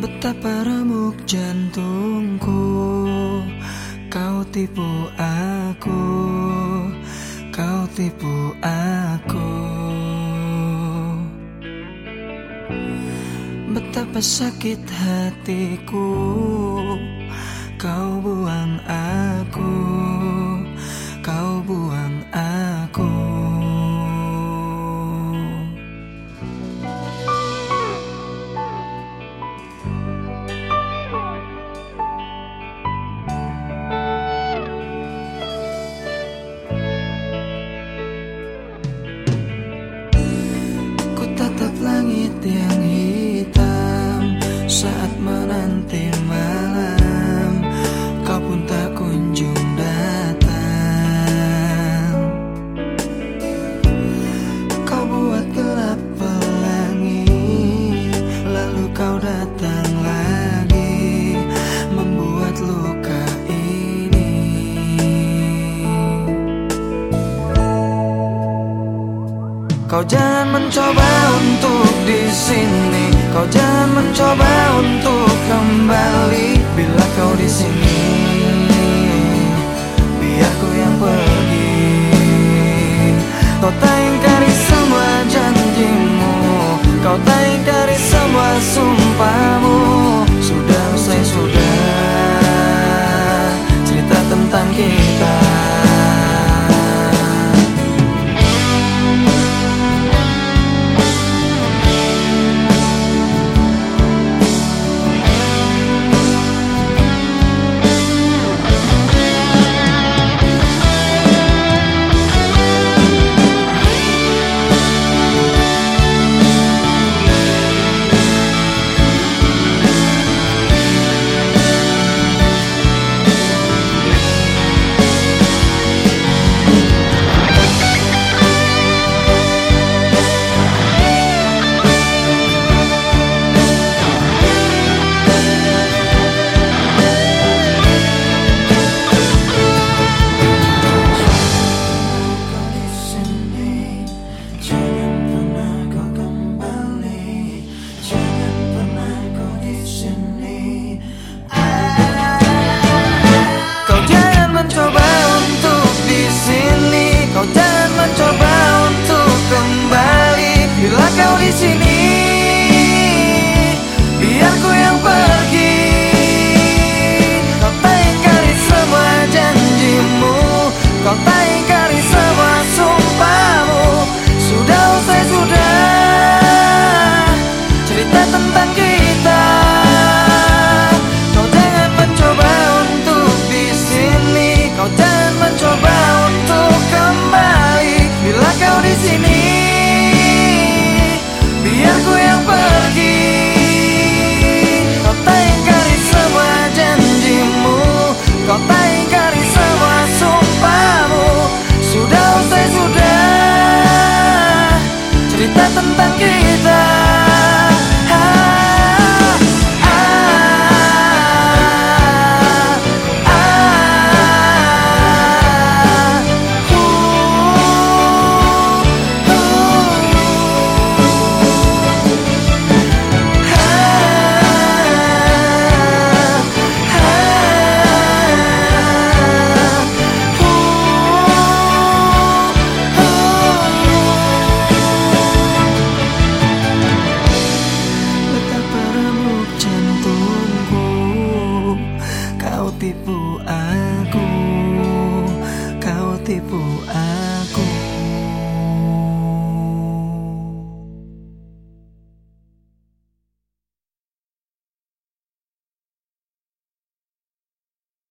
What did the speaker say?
Betapa remuk jantungku Kau tipu aku Kau tipu aku. Betapa sakit hatiku Kau buang aku kau jangan mencoba untuk di sini. Kau jangan mencoba untuk kembali bila kau di sini. Biar ku yang pergi. Kau tak ingkari semua janjimu. Kau tak ingkari semua sumpahmu. got. Tipu aku, kau tipu aku.